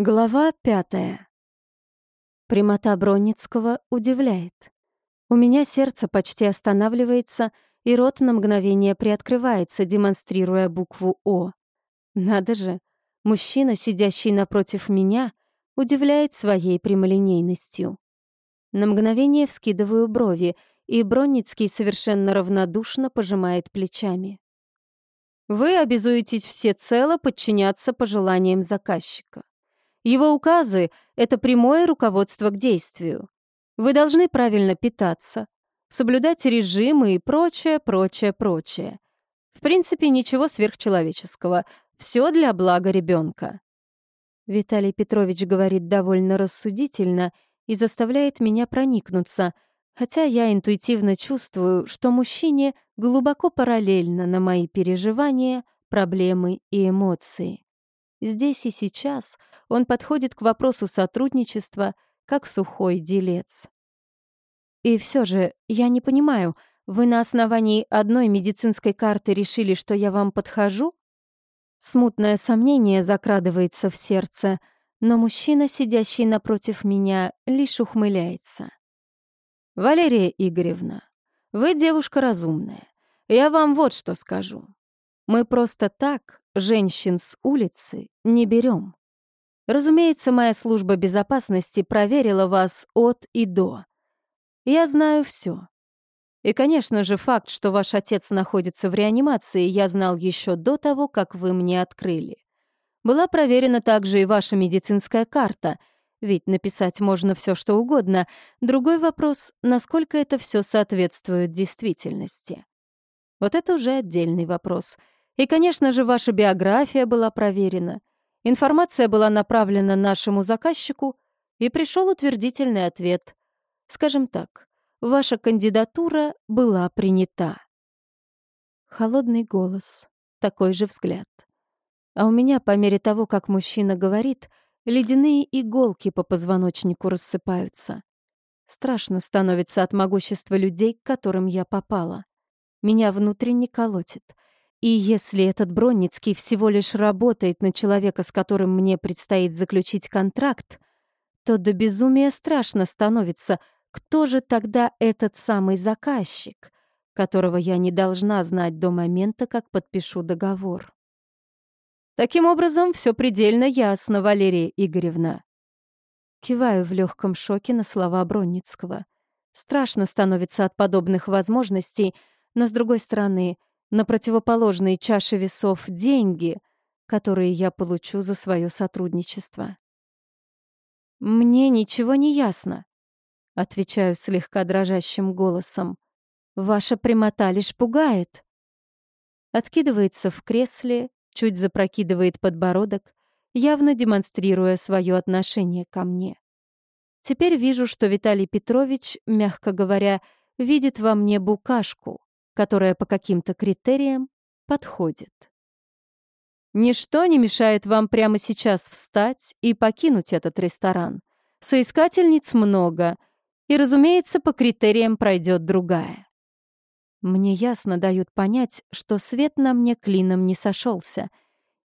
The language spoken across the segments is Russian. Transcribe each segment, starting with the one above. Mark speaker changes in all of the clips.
Speaker 1: Глава пятая. Прямота Бронницкого удивляет. У меня сердце почти останавливается, и рот на мгновение приоткрывается, демонстрируя букву «О». Надо же, мужчина, сидящий напротив меня, удивляет своей прямолинейностью. На мгновение вскидываю брови, и Бронницкий совершенно равнодушно пожимает плечами. Вы обязуетесь всецело подчиняться пожеланиям заказчика. Его указы — это прямое руководство к действию. Вы должны правильно питаться, соблюдать режимы и прочее, прочее, прочее. В принципе, ничего сверхчеловеческого. Все для блага ребенка. Виталий Петрович говорит довольно рассудительно и заставляет меня проникнуться, хотя я интуитивно чувствую, что мужчине глубоко параллельно на мои переживания, проблемы и эмоции. Здесь и сейчас он подходит к вопросу сотрудничества как сухой делец. И все же, я не понимаю, вы на основании одной медицинской карты решили, что я вам подхожу? Смутное сомнение закрадывается в сердце, но мужчина, сидящий напротив меня, лишь ухмыляется. «Валерия Игоревна, вы девушка разумная. Я вам вот что скажу. Мы просто так женщин с улицы не берем. Разумеется, моя служба безопасности проверила вас от и до. Я знаю все. И, конечно же, факт, что ваш отец находится в реанимации, я знал еще до того, как вы мне открыли. Была проверена также и ваша медицинская карта, ведь написать можно все, что угодно. Другой вопрос, насколько это все соответствует действительности. Вот это уже отдельный вопрос — и, конечно же, ваша биография была проверена. Информация была направлена нашему заказчику, и пришел утвердительный ответ. Скажем так, ваша кандидатура была принята. Холодный голос, такой же взгляд. А у меня, по мере того, как мужчина говорит, ледяные иголки по позвоночнику рассыпаются. Страшно становится от могущества людей, к которым я попала. Меня внутренне колотит — и если этот Бронницкий всего лишь работает на человека, с которым мне предстоит заключить контракт, то до безумия страшно становится, кто же тогда этот самый заказчик, которого я не должна знать до момента, как подпишу договор. Таким образом, все предельно ясно, Валерия Игоревна. Киваю в легком шоке на слова Бронницкого. Страшно становится от подобных возможностей, но, с другой стороны, на противоположной чаше весов деньги, которые я получу за свое сотрудничество. «Мне ничего не ясно», — отвечаю слегка дрожащим голосом. «Ваша прямота лишь пугает». Откидывается в кресле, чуть запрокидывает подбородок, явно демонстрируя свое отношение ко мне. Теперь вижу, что Виталий Петрович, мягко говоря, видит во мне букашку, которая по каким-то критериям подходит. Ничто не мешает вам прямо сейчас встать и покинуть этот ресторан. Соискательниц много, и, разумеется, по критериям пройдет другая. Мне ясно дают понять, что свет на мне клином не сошелся,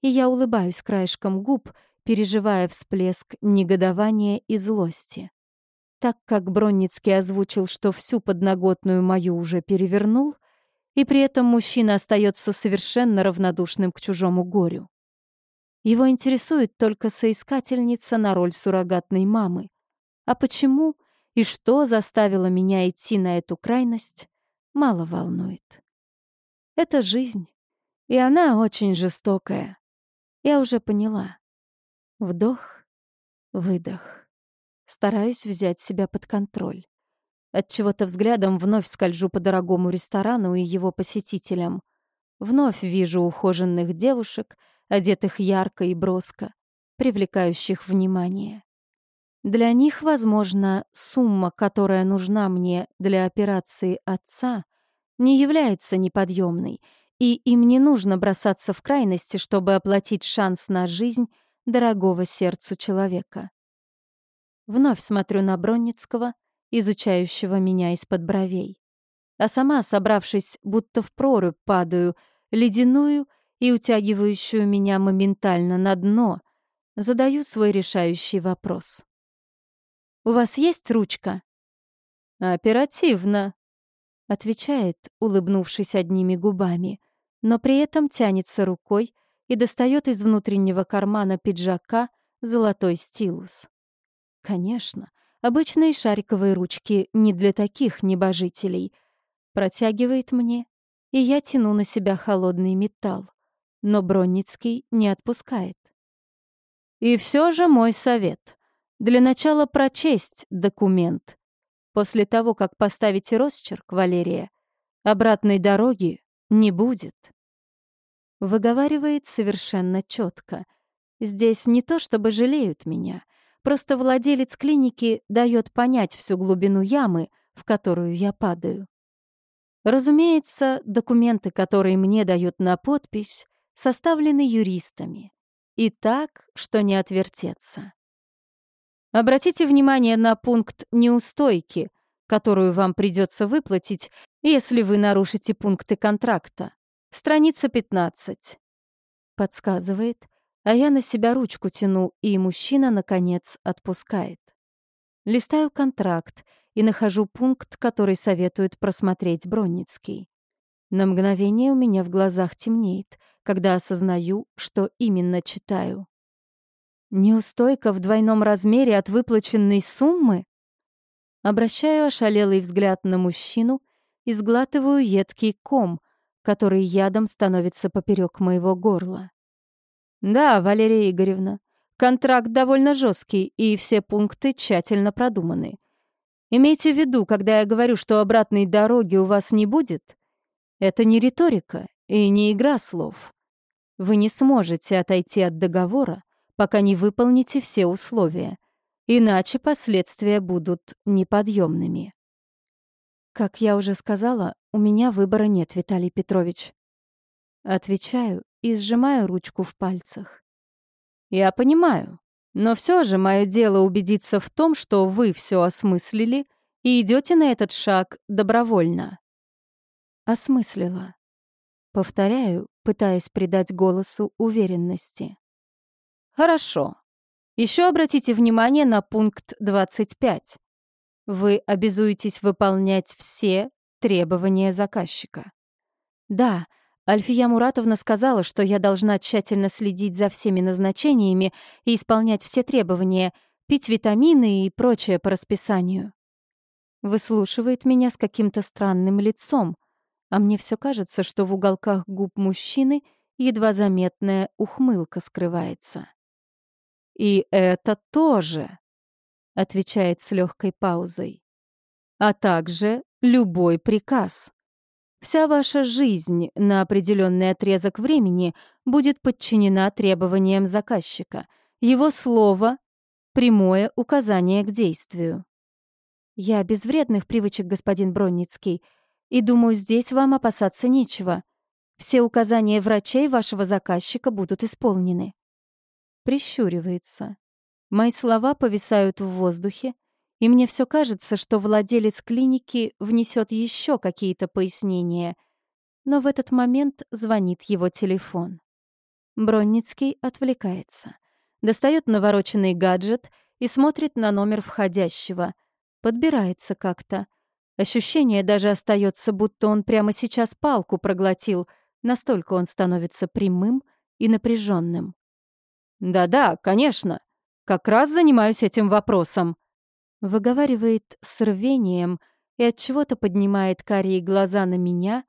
Speaker 1: и я улыбаюсь краешком губ, переживая всплеск негодования и злости. Так как Бронницкий озвучил, что всю подноготную мою уже перевернул — и при этом мужчина остается совершенно равнодушным к чужому горю. Его интересует только соискательница на роль суррогатной мамы. А почему и что заставило меня идти на эту крайность, мало волнует. Это жизнь, и она очень жестокая. Я уже поняла. Вдох, выдох. Стараюсь взять себя под контроль. От чего-то взглядом вновь скольжу по дорогому ресторану и его посетителям. Вновь вижу ухоженных девушек, одетых ярко и броско, привлекающих внимание. Для них, возможно, сумма, которая нужна мне для операции отца, не является неподъемной, и им не нужно бросаться в крайности, чтобы оплатить шанс на жизнь дорогого сердцу человека. Вновь смотрю на Бронницкого — изучающего меня из-под бровей. А сама, собравшись, будто в прорубь падаю, ледяную и утягивающую меня моментально на дно, Задаю свой решающий вопрос. «У вас есть ручка?»
Speaker 2: «Оперативно», —
Speaker 1: отвечает, улыбнувшись одними губами, но при этом тянется рукой и достает из внутреннего кармана пиджака золотой стилус. Конечно, обычные шариковые ручки не для таких небожителей. Протягивает мне, и я тяну на себя холодный металл. Но Бронницкий не отпускает.
Speaker 2: И все же мой совет. Для начала прочесть документ. После того, как поставите росчерк, Валерия, обратной дороги не будет.
Speaker 1: Выговаривает совершенно четко. Здесь не то, чтобы жалеют меня. Просто владелец клиники дает понять всю глубину ямы, в которую я падаю. Разумеется, документы, которые мне дают на подпись, составлены юристами. И так, что не отвертеться. Обратите внимание на пункт неустойки, которую вам придется выплатить, если вы нарушите пункты контракта. Страница 15. Подсказывает, а я на себя ручку тяну, и мужчина, наконец, отпускает. Листаю контракт и нахожу пункт, который советует просмотреть Бронницкий. На мгновение у меня в глазах темнеет, когда осознаю, что именно читаю. Неустойка в двойном размере от выплаченной суммы? Обращаю ошалелый взгляд на мужчину и сглатываю едкий ком, который ядом становится поперек моего горла. Да, Валерия Игоревна, контракт довольно жесткий, и все пункты тщательно продуманы. Имейте в виду, когда я говорю, что обратной дороги у вас не будет, это не риторика и не игра слов. Вы не сможете отойти от договора, пока не выполните все условия, иначе последствия будут неподъемными. Как я уже сказала, у меня выбора нет, Виталий Петрович. Отвечаю и сжимаю ручку в пальцах.
Speaker 2: Я понимаю, но все же мое дело убедиться в том, что вы все осмыслили и идете на этот шаг добровольно.
Speaker 1: Осмыслила. Повторяю, пытаясь придать голосу уверенности.
Speaker 2: Хорошо. Еще обратите внимание на пункт 25. Вы обязуетесь выполнять все требования заказчика.
Speaker 1: Да, Альфия Муратовна сказала, что я должна тщательно следить за всеми назначениями и исполнять все требования, пить витамины и прочее по расписанию. Выслушивает меня с каким-то странным лицом, а мне все кажется, что в уголках губ мужчины едва заметная ухмылка скрывается.
Speaker 2: «И это тоже», — отвечает с легкой паузой, «а также любой приказ. Вся ваша жизнь на определенный отрезок времени будет подчинена требованиям заказчика, его слово — прямое указание к действию».
Speaker 1: «Я без вредных привычек, господин Бронницкий, и думаю, здесь вам опасаться нечего. Все указания врачей вашего заказчика будут исполнены» прищуривается. Мои слова повисают в воздухе, и мне все кажется, что владелец клиники внесет еще какие-то пояснения. Но в этот момент звонит его телефон. Бронницкий отвлекается, достает навороченный гаджет и смотрит на номер входящего. Подбирается как-то. Ощущение даже остается, будто он прямо сейчас палку проглотил, настолько он становится прямым и напряженным.
Speaker 2: «Да-да, конечно. Как раз занимаюсь этим вопросом», —
Speaker 1: выговаривает с рвением и от чего то поднимает карие глаза на меня,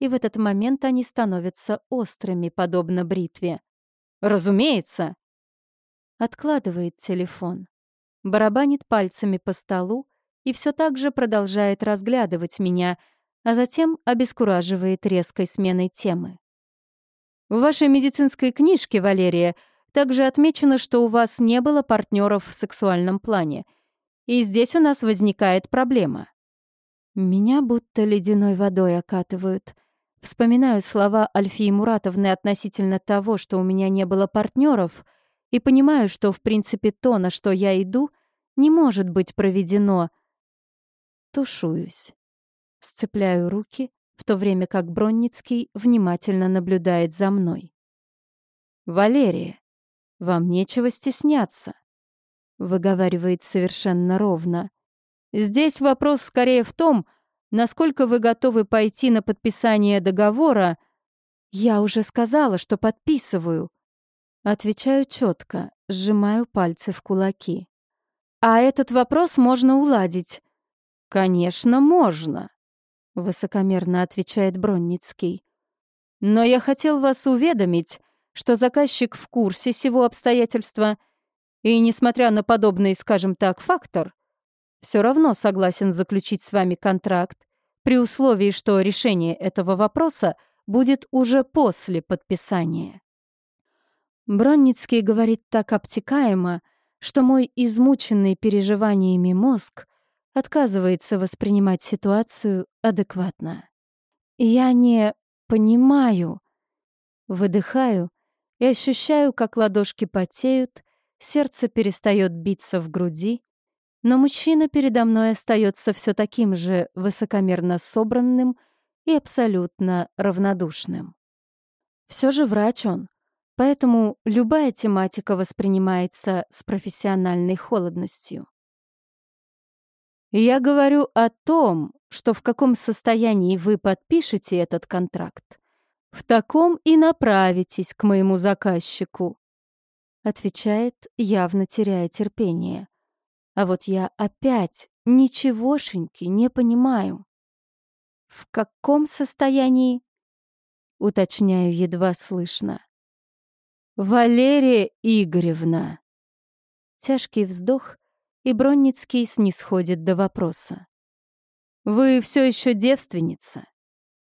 Speaker 1: и в этот момент они становятся острыми, подобно бритве.
Speaker 2: «Разумеется!»
Speaker 1: Откладывает телефон, барабанит пальцами по столу и все так же продолжает разглядывать меня, а затем обескураживает резкой сменой темы.
Speaker 2: «В вашей медицинской книжке, Валерия, — также отмечено, что у вас не было партнеров в сексуальном плане. И здесь у нас возникает проблема.
Speaker 1: Меня будто ледяной водой окатывают. Вспоминаю слова Альфии Муратовны относительно того, что у меня не было партнеров, и понимаю, что, в принципе, то, на что я иду, не может быть проведено. Тушуюсь. Сцепляю руки, в то время как Бронницкий внимательно наблюдает за мной.
Speaker 2: «Валерия, Вам нечего стесняться», — выговаривает совершенно ровно. «Здесь вопрос скорее в том, насколько вы готовы пойти на подписание договора. Я уже сказала, что подписываю. Отвечаю четко, сжимаю пальцы в кулаки. А этот вопрос можно уладить. Конечно, можно, высокомерно отвечает Бронницкий. Но я хотел вас уведомить, что заказчик в курсе сего обстоятельства, и, несмотря на подобный, скажем так, фактор, все равно согласен заключить с вами контракт, при условии, что решение этого вопроса будет уже после подписания. Бронницкий говорит так обтекаемо, что мой измученный переживаниями мозг отказывается воспринимать ситуацию адекватно. Я не понимаю. Выдыхаю и ощущаю, как ладошки потеют, сердце перестает биться в груди, но мужчина передо мной остается все таким же высокомерно собранным и абсолютно равнодушным. Все же врач он, Поэтому любая тематика воспринимается с профессиональной холодностью. Я говорю о том, что в каком состоянии вы подпишете этот контракт, в таком и направитесь к моему заказчику, отвечает, явно теряя терпение. А вот я опять ничегошеньки не понимаю. В каком состоянии? Уточняю едва слышно. «Валерия Игоревна!» Тяжкий вздох, и Бронницкий снисходит до вопроса. «Вы все еще девственница?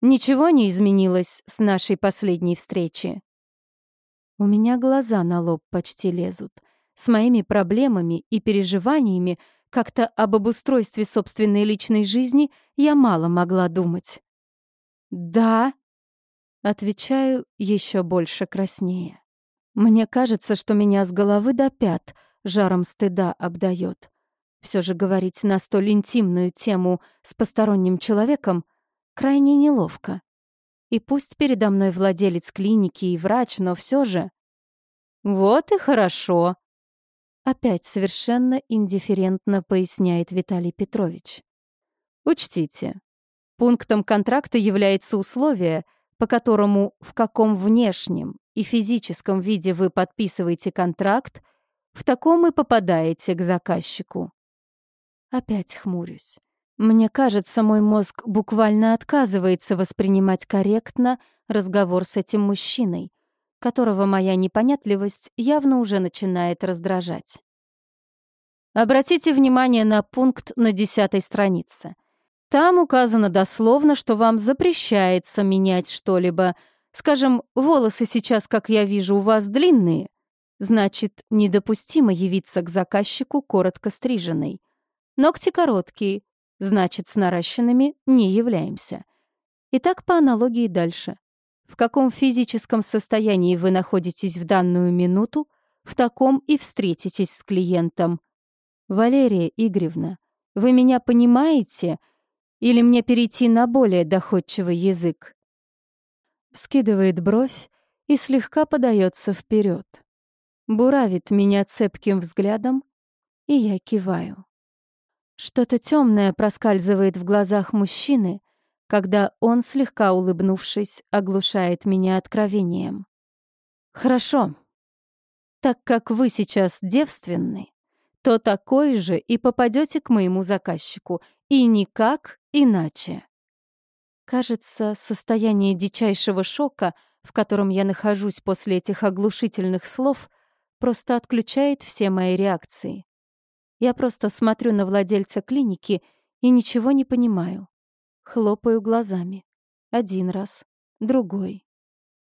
Speaker 2: Ничего не изменилось с нашей последней встречи?» У меня глаза на лоб почти лезут. С моими проблемами и переживаниями как-то об обустройстве собственной личной жизни я мало могла думать. «Да», — отвечаю еще больше краснее. Мне кажется, что меня с головы до пят жаром стыда обдает. Все же говорить на столь интимную тему с посторонним человеком крайне неловко. И пусть передо мной владелец клиники и врач, но все же... Вот и хорошо. Опять совершенно индифферентно поясняет Виталий Петрович. Учтите, пунктом контракта является условие, по которому в каком внешнем и физическом виде вы подписываете контракт, в таком и попадаете к заказчику. Опять хмурюсь. Мне кажется, мой мозг буквально отказывается воспринимать корректно разговор с этим мужчиной, которого моя непонятливость явно уже начинает раздражать. Обратите внимание на пункт на десятой странице. Там указано дословно, что вам запрещается менять что-либо — Скажем, волосы сейчас, как я вижу, у вас длинные. Значит, недопустимо явиться к заказчику коротко стриженной. Ногти короткие, значит, с наращенными не являемся. И так по аналогии дальше. В каком физическом состоянии вы находитесь в данную минуту, в таком и встретитесь с клиентом. Валерия Игоревна, вы меня понимаете? Или мне перейти на более доходчивый язык? вскидывает бровь и слегка подается вперед. Буравит меня цепким взглядом, и я киваю. Что-то темное проскальзывает в глазах мужчины, когда он, слегка улыбнувшись, оглушает меня откровением. «Хорошо. Так как вы сейчас девственны, то такой же и попадете к моему заказчику, и никак иначе». Кажется, состояние дичайшего шока, в котором я нахожусь после этих оглушительных слов, просто отключает все мои реакции. Я просто смотрю на владельца клиники и ничего не понимаю. Хлопаю глазами. Один раз, другой.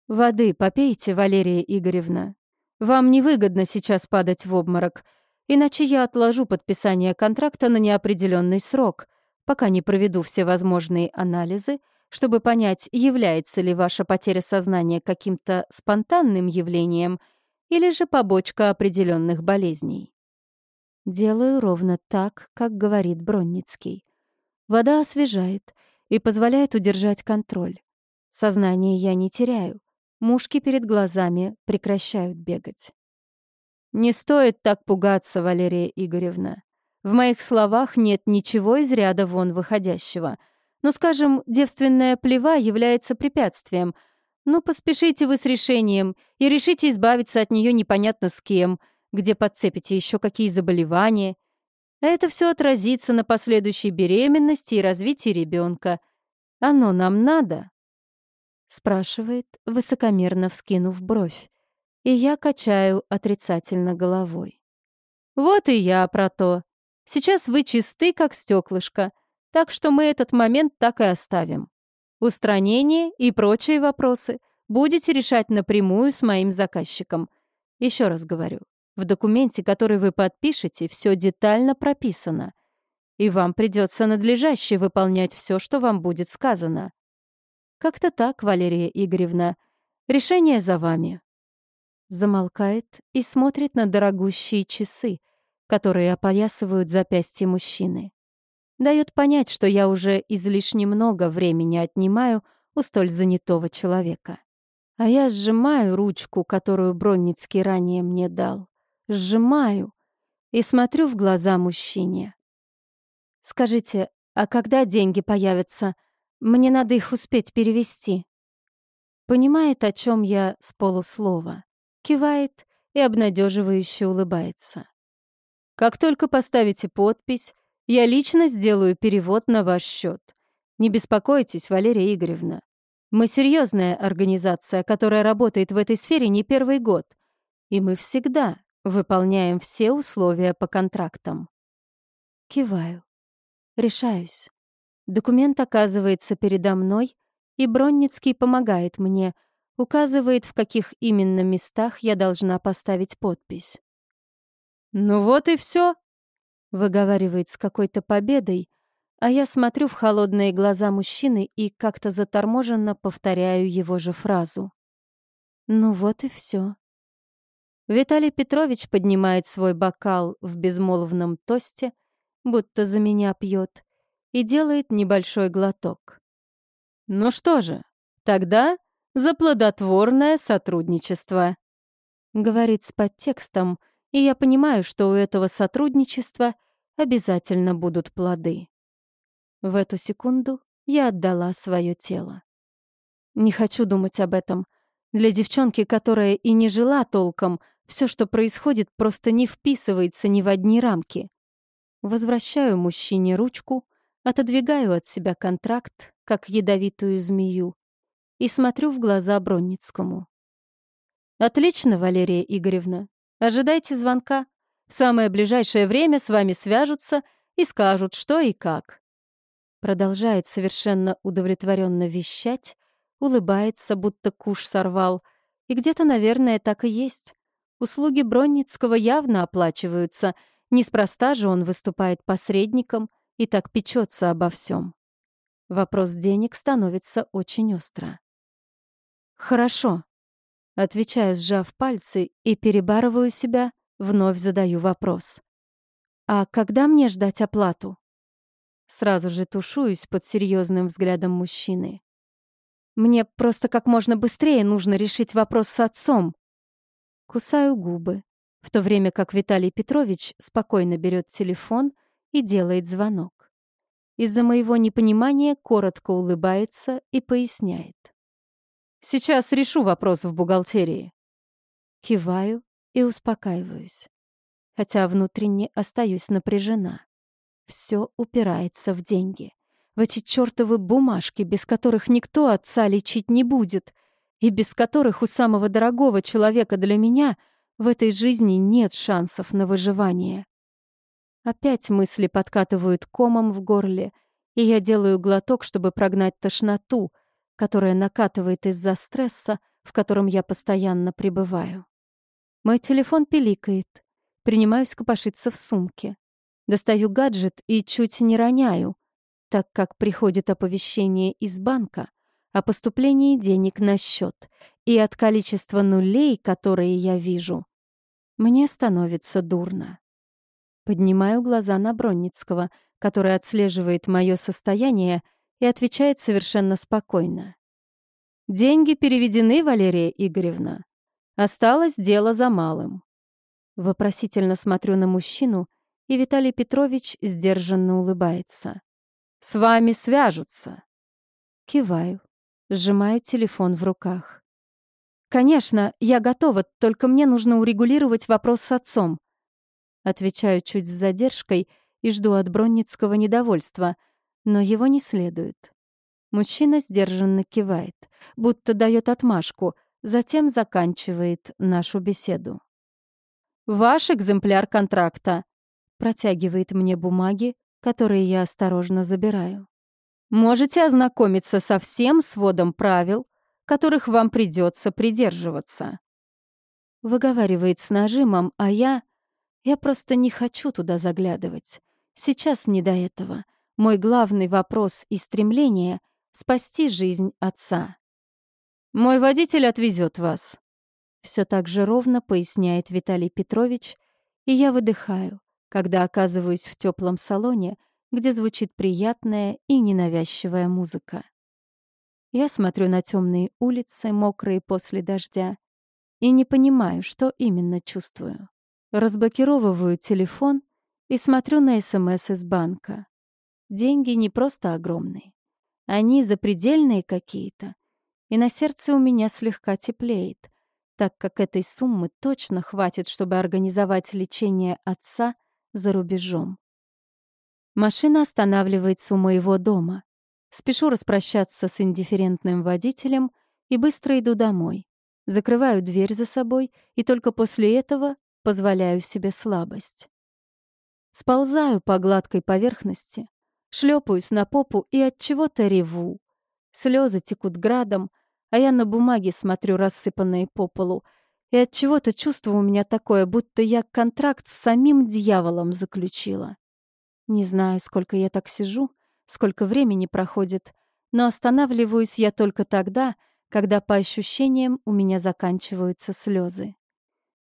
Speaker 2: «Воды попейте, Валерия Игоревна. Вам невыгодно сейчас падать в обморок, иначе я отложу подписание контракта на неопределенный срок, пока не проведу все возможные анализы, чтобы понять, является ли ваша потеря сознания каким-то спонтанным явлением или же побочка определенных болезней. Делаю ровно так, как говорит Бронницкий. Вода освежает и позволяет удержать контроль. Сознание я не теряю. Мушки перед глазами прекращают бегать. Не стоит так пугаться, Валерия Игоревна. В моих словах нет ничего из ряда вон выходящего. Но, скажем, девственная плева является препятствием. Ну, поспешите вы с решением и решите избавиться от нее непонятно с кем, где подцепите еще какие заболевания. Это все отразится на последующей беременности и развитии ребенка. Оно нам надо? спрашивает, высокомерно вскинув бровь. И я качаю отрицательно головой. Вот и я про то. Сейчас вы чисты, как стеклышко, так что мы этот момент так и оставим. Устранение и прочие вопросы будете решать напрямую с моим заказчиком. Еще раз говорю, в документе, который вы подпишете, все детально прописано. И вам придется надлежаще выполнять все, что вам будет сказано. Как-то так, Валерия Игоревна. Решение за вами. Замолкает и смотрит на дорогущие часы, которые опоясывают запястье мужчины. Дает понять, что я уже излишне много времени отнимаю у столь занятого человека. А я сжимаю ручку, которую Бронницкий ранее мне дал. Сжимаю и смотрю в глаза мужчине. «Скажите, а когда деньги появятся? Мне надо их успеть перевести». Понимает, о чем я с полуслова. Кивает и обнадеживающе улыбается. Как только поставите подпись, я лично сделаю перевод на ваш счет. Не беспокойтесь, Валерия Игоревна. Мы серьезная организация, которая работает в этой сфере не первый год, и мы всегда выполняем все условия по контрактам. Киваю. Решаюсь. Документ оказывается передо мной, и Бронницкий помогает мне, указывает, в каких именно местах я должна поставить подпись. «Ну вот и все, выговаривает с какой-то победой, а я смотрю в холодные глаза мужчины и как-то заторможенно повторяю его же фразу. «Ну вот и все. Виталий Петрович поднимает свой бокал в безмолвном тосте, будто за меня пьет, и делает небольшой глоток. «Ну что же, тогда за плодотворное сотрудничество», — говорит с подтекстом — и я понимаю, что у этого сотрудничества обязательно будут плоды. В эту секунду я отдала свое тело. Не хочу думать об этом. Для девчонки, которая и не жила толком, все, что происходит, просто не вписывается ни в одни рамки. Возвращаю мужчине ручку, отодвигаю от себя контракт, как ядовитую змею, и смотрю в глаза Бронницкому. «Отлично, Валерия Игоревна. Ожидайте звонка. В самое ближайшее время с вами свяжутся и скажут, что и как. Продолжает совершенно удовлетворенно вещать, улыбается, будто куш сорвал. И где-то, наверное, так и есть. Услуги Бронницкого явно оплачиваются. Неспроста же он выступает посредником и так печется обо всем. Вопрос денег становится очень остро. «Хорошо», Отвечаю, сжав пальцы, и перебарываю себя, вновь задаю вопрос. «А когда мне ждать оплату?» Сразу же тушуюсь под серьезным взглядом мужчины. «Мне просто как можно быстрее нужно решить вопрос с отцом». Кусаю губы, в то время как Виталий Петрович спокойно берет телефон и делает звонок. Из-за моего непонимания коротко улыбается и поясняет. Сейчас решу вопрос в бухгалтерии. Киваю и успокаиваюсь. Хотя внутренне остаюсь напряжена. Все упирается в деньги. В эти чертовы бумажки, без которых никто отца лечить не будет, и без которых у самого дорогого человека для меня в этой жизни нет шансов на выживание. Опять мысли подкатывают комом в горле, и я делаю глоток, чтобы прогнать тошноту — которая накатывает из-за стресса, в котором я постоянно пребываю. Мой телефон пиликает. Принимаюсь копошиться в сумке. Достаю гаджет и чуть не роняю, так как приходит оповещение из банка о поступлении денег на счет, и от количества нулей, которые я вижу, мне становится дурно. Поднимаю глаза на Бронницкого, который отслеживает мое состояние и отвечает совершенно спокойно. «Деньги переведены, Валерия Игоревна. Осталось дело за малым.
Speaker 1: Вопросительно смотрю на мужчину, и Виталий Петрович сдержанно улыбается.
Speaker 2: «С вами свяжутся».
Speaker 1: Киваю, сжимаю телефон в руках. «Конечно, я готова, только мне нужно урегулировать вопрос с отцом». Отвечаю чуть с задержкой и жду от Бронницкого недовольства, но его не следует. Мужчина сдержанно кивает, будто дает отмашку, затем заканчивает нашу беседу.
Speaker 2: «Ваш экземпляр контракта», — протягивает мне бумаги, которые я осторожно забираю. «Можете ознакомиться со всем сводом правил, которых вам придется придерживаться».
Speaker 1: Выговаривает с нажимом, а я... Я просто не хочу туда заглядывать. Сейчас не до этого. Мой главный вопрос и стремление — спасти жизнь отца.
Speaker 2: «Мой водитель отвезет вас»,
Speaker 1: все так же ровно поясняет Виталий Петрович, и я выдыхаю, когда оказываюсь в теплом салоне, где звучит приятная и ненавязчивая музыка. Я смотрю на темные улицы, мокрые после дождя, и не понимаю, что именно чувствую. Разблокировываю телефон и смотрю на СМС из банка. Деньги не просто огромные. Они запредельные какие-то. И на сердце у меня слегка теплеет, так как этой суммы точно хватит, чтобы организовать лечение отца за рубежом. Машина останавливается у моего дома. Спешу распрощаться с индифферентным водителем и быстро иду домой. Закрываю дверь за собой и только после этого позволяю себе слабость. Сползаю по гладкой поверхности, шлепаюсь на попу и от чего-то реву. Слезы текут градом, а я на бумаге смотрю рассыпанные по полу, и от чего-то чувство у меня такое, будто я контракт с самим дьяволом заключила. Не знаю, сколько я так сижу, сколько времени проходит, но останавливаюсь я только тогда, когда по ощущениям у меня заканчиваются слезы.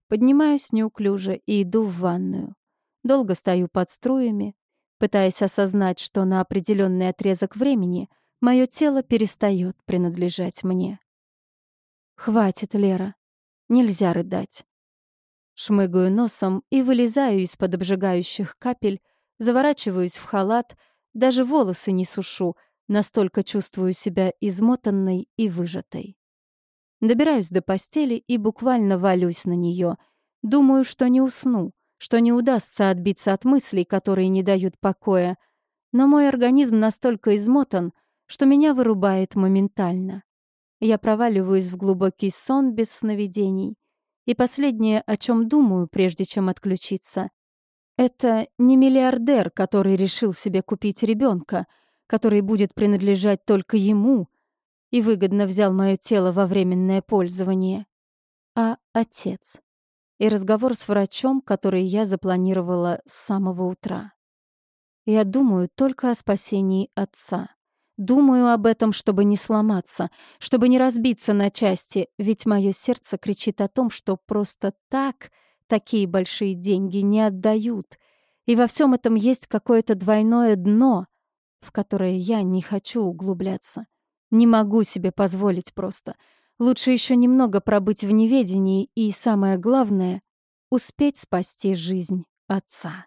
Speaker 1: Поднимаюсь неуклюже и иду в ванную. Долго стою под струями, пытаясь осознать, что на определенный отрезок времени — мое тело перестает принадлежать мне. Хватит, Лера. Нельзя рыдать. Шмыгаю носом и вылезаю из-под обжигающих капель, заворачиваюсь в халат, даже волосы не сушу, настолько чувствую себя измотанной и выжатой. Добираюсь до постели и буквально валюсь на нее. Думаю, что не усну, что не удастся отбиться от мыслей, которые не дают покоя. Но мой организм настолько измотан — что меня вырубает моментально. Я проваливаюсь в глубокий сон без сновидений. И последнее, о чем думаю, прежде чем отключиться, это не миллиардер, который решил себе купить ребенка, который будет принадлежать только ему и выгодно взял мое тело во временное пользование, а отец. И разговор с врачом, который я запланировала с самого утра. Я думаю только о спасении отца. Думаю об этом, чтобы не сломаться, чтобы не разбиться на части, ведь мое сердце кричит о том, что просто так такие большие деньги не отдают. И во всем этом есть какое-то двойное дно, в которое я не хочу углубляться. Не могу себе позволить просто. Лучше еще немного пробыть в неведении и, самое главное, успеть спасти жизнь отца.